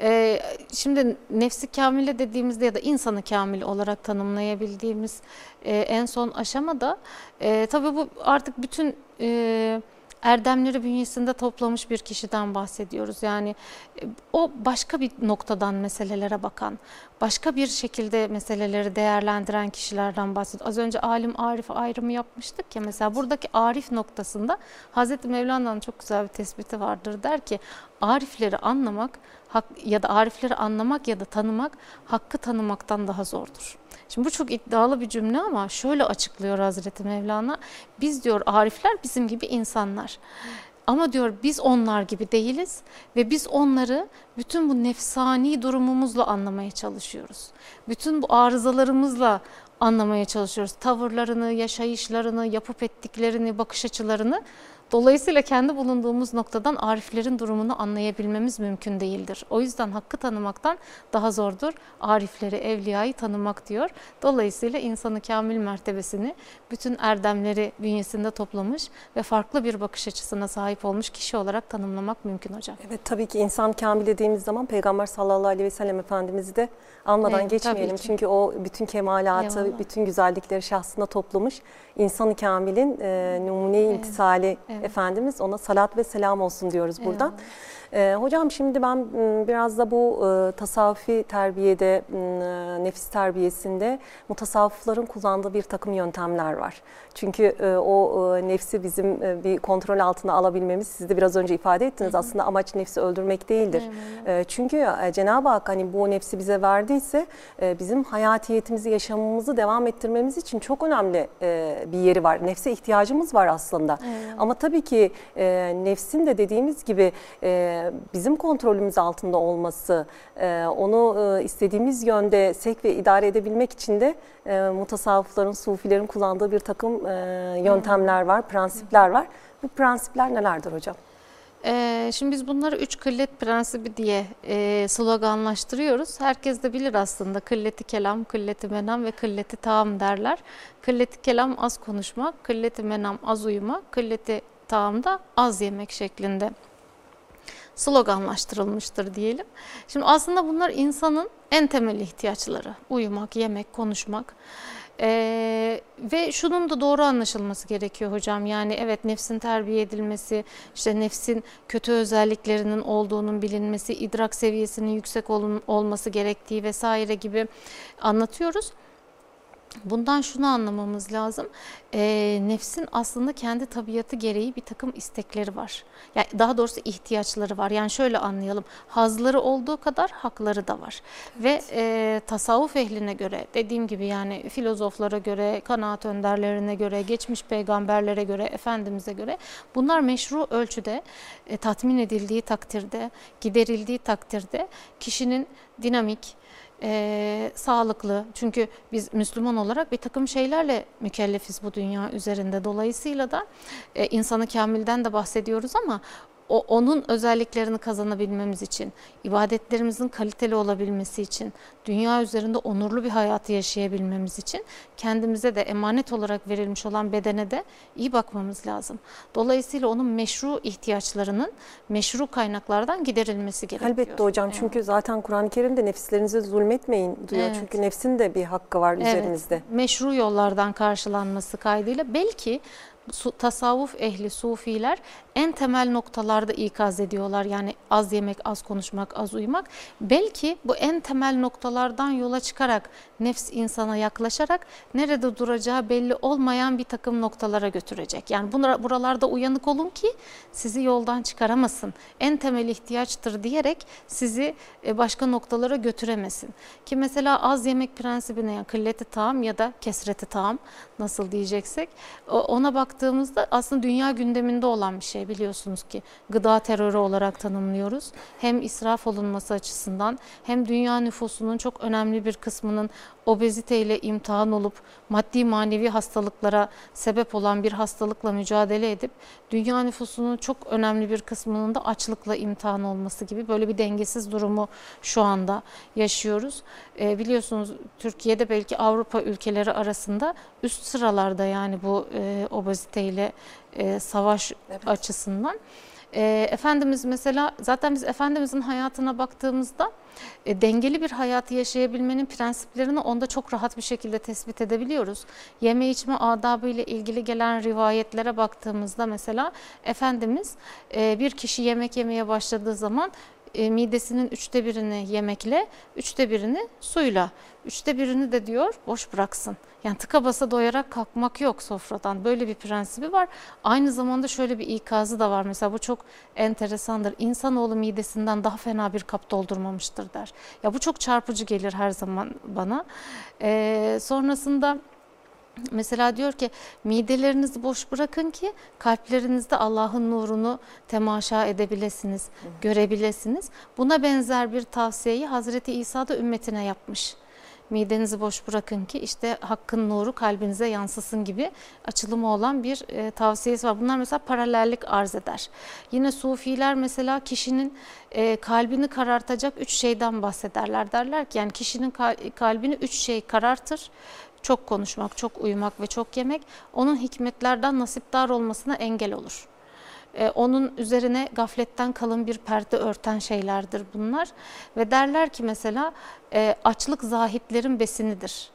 Ee, şimdi nefsi kamile dediğimizde ya da insanı kamil olarak tanımlayabildiğimiz e, en son aşamada e, tabii bu artık bütün e, erdemleri bünyesinde toplamış bir kişiden bahsediyoruz. Yani e, o başka bir noktadan meselelere bakan, başka bir şekilde meseleleri değerlendiren kişilerden bahsediyoruz. Az önce alim arif ayrımı yapmıştık ya mesela buradaki arif noktasında Hazreti Mevlana'nın çok güzel bir tespiti vardır. Der ki arifleri anlamak ya da arifleri anlamak ya da tanımak hakkı tanımaktan daha zordur. Şimdi bu çok iddialı bir cümle ama şöyle açıklıyor Hazreti Mevlana. Biz diyor arifler bizim gibi insanlar. Ama diyor biz onlar gibi değiliz ve biz onları bütün bu nefsani durumumuzla anlamaya çalışıyoruz. Bütün bu arızalarımızla anlamaya çalışıyoruz. Tavırlarını, yaşayışlarını, yapıp ettiklerini, bakış açılarını. Dolayısıyla kendi bulunduğumuz noktadan ariflerin durumunu anlayabilmemiz mümkün değildir. O yüzden hakkı tanımaktan daha zordur. Arifleri, evliyayı tanımak diyor. Dolayısıyla insanı kamil mertebesini bütün erdemleri bünyesinde toplamış ve farklı bir bakış açısına sahip olmuş kişi olarak tanımlamak mümkün hocam. Evet tabii ki insan kamil dediğimiz zaman Peygamber sallallahu aleyhi ve sellem Efendimiz'i de almadan Evet, geçmeyelim. Çünkü o bütün kemalatı, Eyvallah. bütün güzellikleri şahsında toplamış. İnsan-ı kamilin e, numune-i Evet, imtisali evet. Efendimiz ona salat ve selam olsun diyoruz buradan. Eyvallah. Ee, hocam şimdi ben m, biraz da bu e, tasavvufi terbiyede, e, nefis terbiyesinde mutasavvıfların kullandığı bir takım yöntemler var. Çünkü e, o e, nefsi bizim e, bir kontrol altına alabilmemiz, siz de biraz önce ifade ettiniz aslında amaç nefsi öldürmek değildir. Eyvallah. E, çünkü e, Cenab-ı Hak hani bu nefsi bize verdiyse e, bizim hayatiyetimizi, yaşamımızı devam ettirmemiz için çok önemli e, bir yeri var. Nefse ihtiyacımız var aslında. Eyvallah. Ama tabii ki e, nefsin de dediğimiz gibi e, bizim kontrolümüz altında olması, e, onu e, istediğimiz yönde sevk ve idare edebilmek için de e, mutasavvıfların, sufilerin kullandığı bir takım yöntemler var, prensipler var. Bu prensipler nelerdir hocam? Şimdi biz bunları üç kıllet prensibi diye sloganlaştırıyoruz. Herkes de bilir aslında kılleti kelam, kılleti menam ve kılleti taam derler. Kılleti kelam az konuşmak, kılleti menam az uyumak, kılleti taam da az yemek şeklinde sloganlaştırılmıştır diyelim. Şimdi aslında bunlar insanın en temel ihtiyaçları. Uyumak, yemek, konuşmak. Ee, ve şunun da doğru anlaşılması gerekiyor hocam. Yani evet nefsin terbiye edilmesi, işte nefsin kötü özelliklerinin olduğunun bilinmesi, idrak seviyesinin yüksek olun- olması gerektiği vesaire gibi anlatıyoruz. Bundan şunu anlamamız lazım. Ee, nefsin aslında kendi tabiatı gereği bir takım istekleri var. Yani daha doğrusu ihtiyaçları var. Yani şöyle anlayalım. Hazları olduğu kadar hakları da var. Ve e, tasavvuf ehline göre dediğim gibi yani filozoflara göre, kanaat önderlerine göre, geçmiş peygamberlere göre, efendimize göre bunlar meşru ölçüde e, tatmin edildiği takdirde, giderildiği takdirde kişinin dinamik, e, sağlıklı. Çünkü biz Müslüman olarak bir takım şeylerle mükellefiz bu dünya üzerinde. Dolayısıyla da e, insanı kamilden de bahsediyoruz ama o, onun özelliklerini kazanabilmemiz için, ibadetlerimizin kaliteli olabilmesi için, dünya üzerinde onurlu bir hayatı yaşayabilmemiz için kendimize de emanet olarak verilmiş olan bedene de iyi bakmamız lazım. Dolayısıyla onun meşru ihtiyaçlarının meşru kaynaklardan giderilmesi gerekiyor. Elbette hocam Evet. çünkü zaten Kur'an-ı Kerim'de nefislerinize zulmetmeyin diyor. Evet. Çünkü nefsin de bir hakkı var Evet, üzerimizde. meşru yollardan karşılanması kaydıyla belki tasavvuf ehli sufiler en temel noktalarda ikaz ediyorlar. Yani az yemek, az konuşmak, az uyumak. Belki bu en temel noktalardan yola çıkarak nefs insana yaklaşarak nerede duracağı belli olmayan bir takım noktalara götürecek. Yani buralarda uyanık olun ki sizi yoldan çıkaramasın. En temel ihtiyaçtır diyerek sizi e, başka noktalara götüremesin. Ki mesela az yemek prensibine yani kılleti taam ya da kesreti taam nasıl diyeceksek ona baktığımızda aslında dünya gündeminde olan bir şey biliyorsunuz ki gıda terörü olarak tanımlıyoruz. Hem israf olunması açısından hem dünya nüfusunun çok önemli bir kısmının obeziteyle imtihan olup maddi manevi hastalıklara sebep olan bir hastalıkla mücadele edip dünya nüfusunun çok önemli bir kısmının da açlıkla imtihan olması gibi böyle bir dengesiz durumu şu anda yaşıyoruz. E, biliyorsunuz Türkiye'de belki Avrupa ülkeleri arasında üst sıralarda yani bu e, obeziteyle e, savaş Evet. açısından. E, Efendimiz mesela zaten biz Efendimizin hayatına baktığımızda e, dengeli bir hayatı yaşayabilmenin prensiplerini onda çok rahat bir şekilde tespit edebiliyoruz. Yeme içme adabı ile ilgili gelen rivayetlere baktığımızda mesela Efendimiz e, bir kişi yemek yemeye başladığı zaman e, midesinin üçte birini yemekle, üçte birini suyla, üçte birini de diyor boş bıraksın. Yani tıka basa doyarak kalkmak yok sofradan. Böyle bir prensibi var. Aynı zamanda şöyle bir ikazı da var. Mesela bu çok enteresandır. İnsanoğlu midesinden daha fena bir kap doldurmamıştır der. Ya bu çok çarpıcı gelir her zaman bana. Ee, sonrasında Mesela diyor ki midelerinizi boş bırakın ki kalplerinizde Allah'ın nurunu temaşa edebilesiniz, görebilesiniz. Buna benzer bir tavsiyeyi Hazreti İsa da ümmetine yapmış. Midenizi boş bırakın ki işte hakkın nuru kalbinize yansısın gibi açılımı olan bir e, tavsiyesi var. Bunlar mesela paralellik arz eder. Yine sufiler mesela kişinin e, kalbini karartacak üç şeyden bahsederler. Derler ki yani kişinin kal- kalbini üç şey karartır. Çok konuşmak, çok uyumak ve çok yemek onun hikmetlerden nasipdar olmasına engel olur. Ee, onun üzerine gafletten kalın bir perde örten şeylerdir bunlar. Ve derler ki mesela e, açlık zahitlerin besinidir.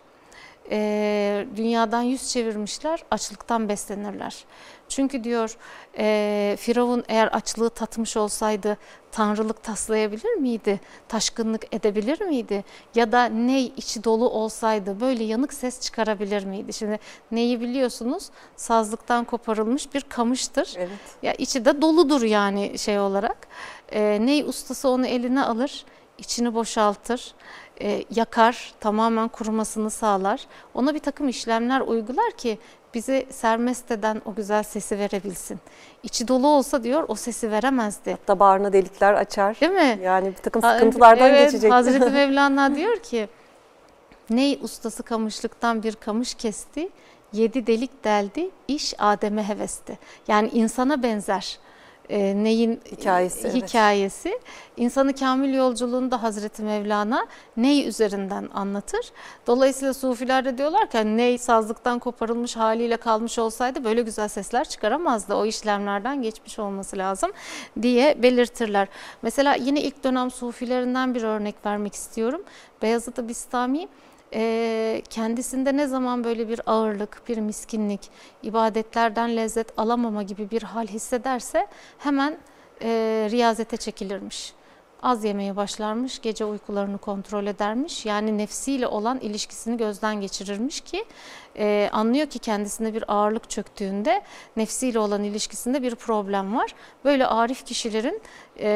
E, dünyadan yüz çevirmişler, açlıktan beslenirler. Çünkü diyor e, Firavun eğer açlığı tatmış olsaydı tanrılık taslayabilir miydi? Taşkınlık edebilir miydi? Ya da ney içi dolu olsaydı böyle yanık ses çıkarabilir miydi? Şimdi neyi biliyorsunuz? Sazlıktan koparılmış bir kamıştır. Evet. Ya içi de doludur yani şey olarak. E, ney ustası onu eline alır, içini boşaltır, e, yakar, tamamen kurumasını sağlar. Ona bir takım işlemler uygular ki bizi sermest eden o güzel sesi verebilsin. İçi dolu olsa diyor o sesi veremezdi. Hatta bağrına delikler açar. Değil mi? Yani bir takım sıkıntılardan evet, geçecek. Hazreti [LAUGHS] Mevlana diyor ki ney ustası kamışlıktan bir kamış kesti, yedi delik deldi, iş Adem'e hevesti. Yani insana benzer. E, neyin Hikayesi, e, evet. hikayesi. İnsanı kamil yolculuğunda Hazreti Mevlana ney üzerinden anlatır. Dolayısıyla sufiler de diyorlar ki hani ney sazlıktan koparılmış haliyle kalmış olsaydı böyle güzel sesler çıkaramazdı. O işlemlerden geçmiş olması lazım diye belirtirler. Mesela yine ilk dönem sufilerinden bir örnek vermek istiyorum. Beyazıt Bistami e, kendisinde ne zaman böyle bir ağırlık, bir miskinlik, ibadetlerden lezzet alamama gibi bir hal hissederse hemen e, riyazete çekilirmiş. Az yemeye başlarmış, gece uykularını kontrol edermiş. Yani nefsiyle olan ilişkisini gözden geçirirmiş ki e, anlıyor ki kendisinde bir ağırlık çöktüğünde nefsiyle olan ilişkisinde bir problem var. Böyle arif kişilerin e,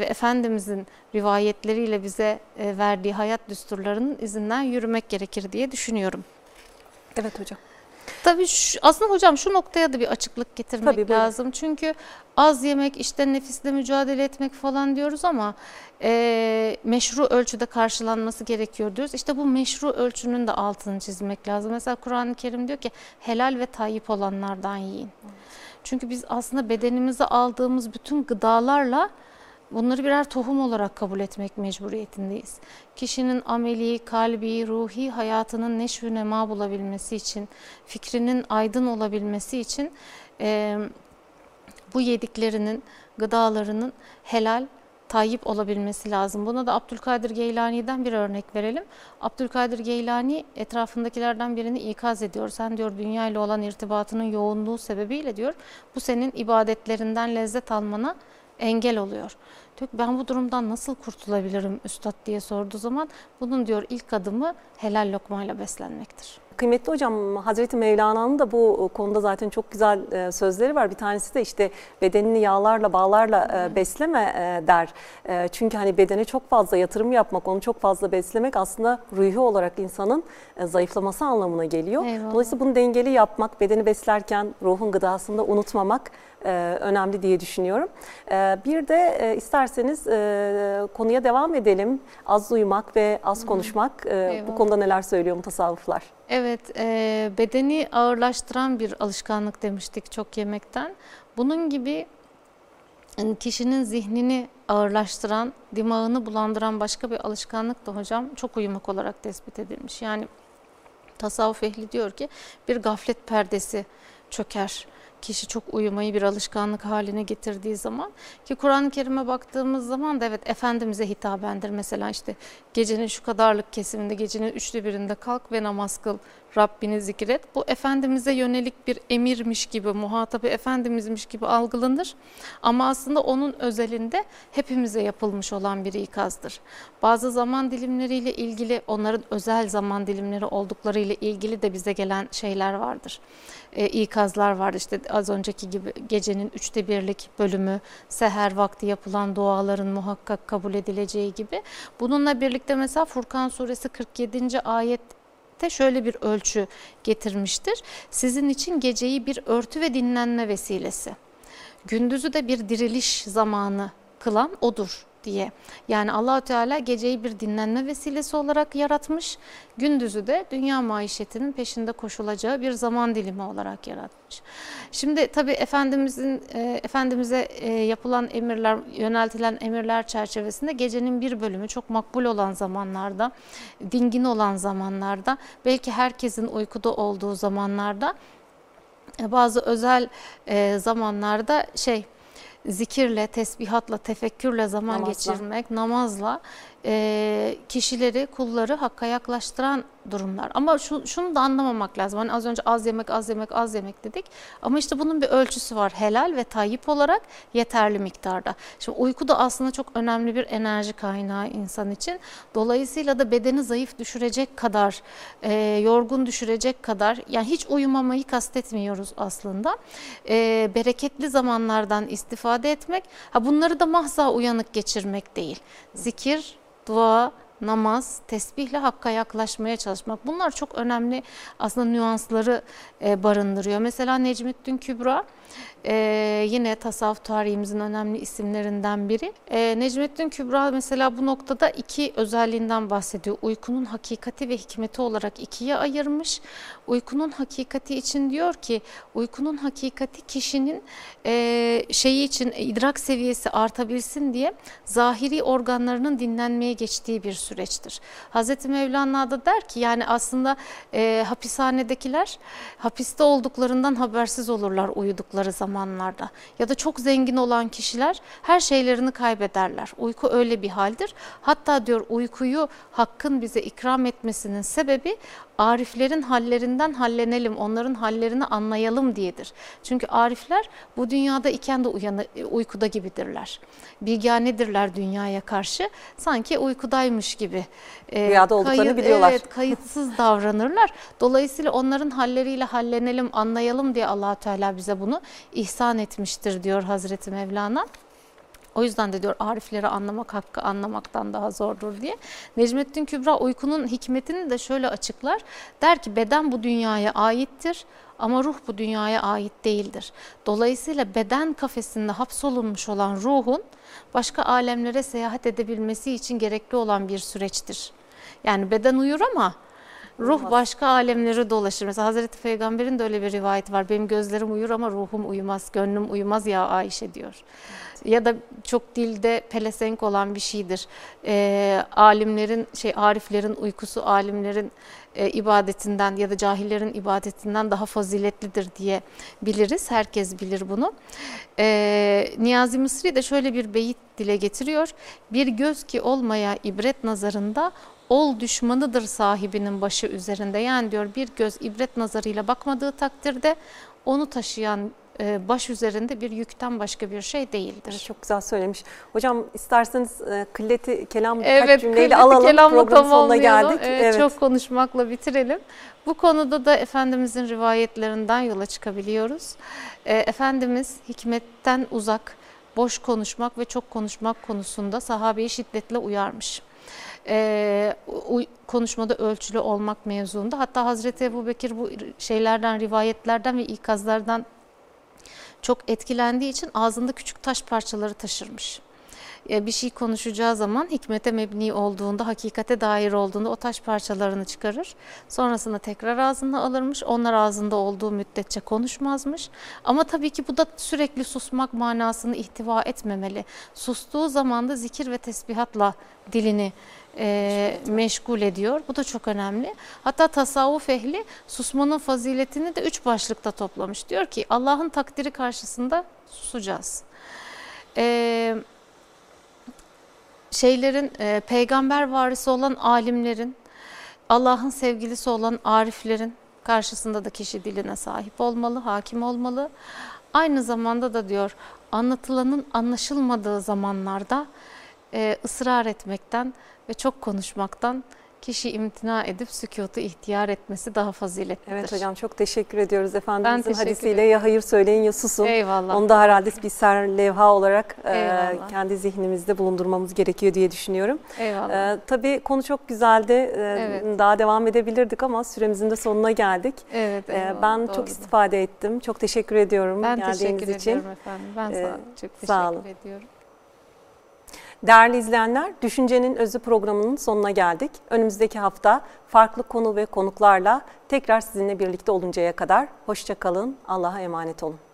ve Efendimizin rivayetleriyle bize e, verdiği hayat düsturlarının izinden yürümek gerekir diye düşünüyorum. Evet hocam. Tabii şu- aslında hocam şu noktaya da bir açıklık getirmek Tabii, buyurun. lazım. Çünkü az yemek işte nefisle mücadele etmek falan diyoruz ama e, meşru ölçüde karşılanması gerekiyor diyoruz. İşte bu meşru ölçünün de altını çizmek lazım. Mesela Kur'an-ı Kerim diyor ki helal ve tayyip olanlardan yiyin. Çünkü biz aslında bedenimize aldığımız bütün gıdalarla bunları birer tohum olarak kabul etmek mecburiyetindeyiz. Kişinin ameli, kalbi, ruhi hayatının neşvü nema bulabilmesi için, fikrinin aydın olabilmesi için e, bu yediklerinin, gıdalarının helal, tayyip olabilmesi lazım. Buna da Abdülkadir Geylani'den bir örnek verelim. Abdülkadir Geylani etrafındakilerden birini ikaz ediyor. Sen diyor dünya ile olan irtibatının yoğunluğu sebebiyle diyor bu senin ibadetlerinden lezzet almana engel oluyor. Diyor ben bu durumdan nasıl kurtulabilirim üstad diye sorduğu zaman bunun diyor ilk adımı helal lokmayla beslenmektir. Kıymetli hocam Hazreti Mevlana'nın da bu konuda zaten çok güzel e, sözleri var. Bir tanesi de işte bedenini yağlarla bağlarla e, besleme e, der. Çünkü hani bedene çok fazla yatırım yapmak, onu çok fazla beslemek aslında ruhi olarak insanın zayıflaması anlamına geliyor. Eyvallah. Dolayısıyla bunu dengeli yapmak, bedeni beslerken ruhun gıdasını da unutmamak önemli diye düşünüyorum. Bir de isterseniz konuya devam edelim. Az uyumak ve az konuşmak. Eyvallah. Bu konuda neler söylüyor mutasavvıflar? Evet, e, bedeni ağırlaştıran bir alışkanlık demiştik çok yemekten. Bunun gibi hani kişinin zihnini ağırlaştıran, dimağını bulandıran başka bir alışkanlık da hocam çok uyumak olarak tespit edilmiş. Yani tasavvuf ehli diyor ki bir gaflet perdesi çöker kişi çok uyumayı bir alışkanlık haline getirdiği zaman ki Kur'an-ı Kerim'e baktığımız zaman da evet Efendimiz'e hitabendir. Mesela işte gecenin şu kadarlık kesiminde gecenin üçte birinde kalk ve namaz kıl Rabbini zikret. Bu Efendimiz'e yönelik bir emirmiş gibi, muhatabı Efendimiz'miş gibi algılanır. Ama aslında onun özelinde hepimize yapılmış olan bir ikazdır. Bazı zaman dilimleriyle ilgili, onların özel zaman dilimleri olduklarıyla ilgili de bize gelen şeyler vardır. E, ikazlar vardır. İşte az önceki gibi gecenin üçte birlik bölümü, seher vakti yapılan duaların muhakkak kabul edileceği gibi. Bununla birlikte mesela Furkan suresi 47. ayet de şöyle bir ölçü getirmiştir. Sizin için geceyi bir örtü ve dinlenme vesilesi. Gündüzü de bir diriliş zamanı kılan odur diye. Yani Allahü Teala geceyi bir dinlenme vesilesi olarak yaratmış, gündüzü de dünya maişetinin peşinde koşulacağı bir zaman dilimi olarak yaratmış. Şimdi tabii Efendimizin e, Efendimize e, yapılan emirler, yöneltilen emirler çerçevesinde gecenin bir bölümü çok makbul olan zamanlarda, dingin olan zamanlarda, belki herkesin uykuda olduğu zamanlarda e, bazı özel e, zamanlarda şey zikirle, tesbihatla, tefekkürle zaman namazla. geçirmek, namazla e, kişileri, kulları hakka yaklaştıran durumlar. Ama şu, şunu da anlamamak lazım. Hani az önce az yemek, az yemek, az yemek dedik. Ama işte bunun bir ölçüsü var. Helal ve tayyip olarak yeterli miktarda. Şimdi uyku da aslında çok önemli bir enerji kaynağı insan için. Dolayısıyla da bedeni zayıf düşürecek kadar, e, yorgun düşürecek kadar, yani hiç uyumamayı kastetmiyoruz aslında. E, bereketli zamanlardan istifade etmek, ha bunları da mahza uyanık geçirmek değil. Zikir, dua, namaz, tesbihle Hakk'a yaklaşmaya çalışmak. Bunlar çok önemli aslında nüansları e, barındırıyor. Mesela Necmettin Kübra ee, yine tasavvuf tarihimizin önemli isimlerinden biri. Ee, Necmettin Kübra mesela bu noktada iki özelliğinden bahsediyor. Uykunun hakikati ve hikmeti olarak ikiye ayırmış. Uykunun hakikati için diyor ki uykunun hakikati kişinin e, şeyi için idrak seviyesi artabilsin diye zahiri organlarının dinlenmeye geçtiği bir süreçtir. Hazreti Mevlana da der ki yani aslında e, hapishanedekiler hapiste olduklarından habersiz olurlar uyudukları zamanlarda. Ya da çok zengin olan kişiler her şeylerini kaybederler. Uyku öyle bir haldir. Hatta diyor uykuyu hakkın bize ikram etmesinin sebebi ariflerin hallerinden hallenelim, onların hallerini anlayalım diyedir. Çünkü arifler bu dünyada iken de uyanı, uykuda gibidirler. Bilganedirler dünyaya karşı. Sanki uykudaymış gibi. E, Rüyada olduklarını kayıt, biliyorlar. Evet, kayıtsız davranırlar. Dolayısıyla onların halleriyle hallenelim, anlayalım diye allah Teala bize bunu ihsan etmiştir diyor Hazreti Mevlana. O yüzden de diyor arifleri anlamak hakkı anlamaktan daha zordur diye. Necmettin Kübra uykunun hikmetini de şöyle açıklar. Der ki beden bu dünyaya aittir ama ruh bu dünyaya ait değildir. Dolayısıyla beden kafesinde hapsolunmuş olan ruhun başka alemlere seyahat edebilmesi için gerekli olan bir süreçtir. Yani beden uyur ama Ruh Olmaz. başka alemleri dolaşır. Mesela Hazreti Peygamber'in de öyle bir rivayeti var. Benim gözlerim uyur ama ruhum uyumaz, gönlüm uyumaz ya Ayşe diyor. Ya da çok dilde pelesenk olan bir şeydir. Ee, alimlerin, şey ariflerin uykusu alimlerin e, ibadetinden ya da cahillerin ibadetinden daha faziletlidir diye biliriz. Herkes bilir bunu. Ee, Niyazi Mısri de şöyle bir beyit dile getiriyor. Bir göz ki olmaya ibret nazarında ol düşmanıdır sahibinin başı üzerinde. Yani diyor bir göz ibret nazarıyla bakmadığı takdirde onu taşıyan e, baş üzerinde bir yükten başka bir şey değildir. Evet, çok güzel söylemiş. Hocam isterseniz e, kılleti kelam birkaç Evet, cümleyle alalım. kelamla Programın sonuna geldik. Evet, Çok konuşmakla bitirelim. Bu konuda da Efendimizin rivayetlerinden yola çıkabiliyoruz. E, Efendimiz hikmetten uzak, boş konuşmak ve çok konuşmak konusunda sahabeyi şiddetle uyarmış. E, konuşmada ölçülü olmak mevzuunda. Hatta Hazreti Ebu Bekir bu şeylerden, rivayetlerden ve ikazlardan çok etkilendiği için ağzında küçük taş parçaları taşırmış. E, Bir şey konuşacağı zaman hikmete mebni olduğunda, hakikate dair olduğunda o taş parçalarını çıkarır. Sonrasında tekrar ağzına alırmış. Onlar ağzında olduğu müddetçe konuşmazmış. Ama tabii ki bu da sürekli susmak manasını ihtiva etmemeli. Sustuğu zaman da zikir ve tesbihatla dilini e, meşgul ediyor. Bu da çok önemli. Hatta tasavvuf ehli susmanın faziletini de üç başlıkta toplamış. Diyor ki Allah'ın takdiri karşısında susacağız. E, şeylerin e, peygamber varisi olan alimlerin, Allah'ın sevgilisi olan ariflerin karşısında da kişi diline sahip olmalı, hakim olmalı. Aynı zamanda da diyor anlatılanın anlaşılmadığı zamanlarda e, ısrar etmekten ve çok konuşmaktan kişi imtina edip sükutu ihtiyar etmesi daha faziletlidir. Evet hocam çok teşekkür ediyoruz Efendimizin teşekkür hadisiyle ederim. ya hayır söyleyin ya susun. Eyvallah. Onu da herhalde bir ser levha olarak e, kendi zihnimizde bulundurmamız gerekiyor diye düşünüyorum. Eyvallah. E, tabii konu çok güzeldi. E, Evet. Daha devam edebilirdik ama süremizin de sonuna geldik. evet, E, ben doğru. çok istifade ettim. Çok teşekkür ediyorum Ben geldiğiniz teşekkür için. ediyorum efendim. Ben sağ, çok teşekkür sağ olun. ediyorum. Değerli izleyenler, Düşüncenin Özü programının sonuna geldik. Önümüzdeki hafta farklı konu ve konuklarla tekrar sizinle birlikte oluncaya kadar hoşça kalın, Allah'a emanet olun.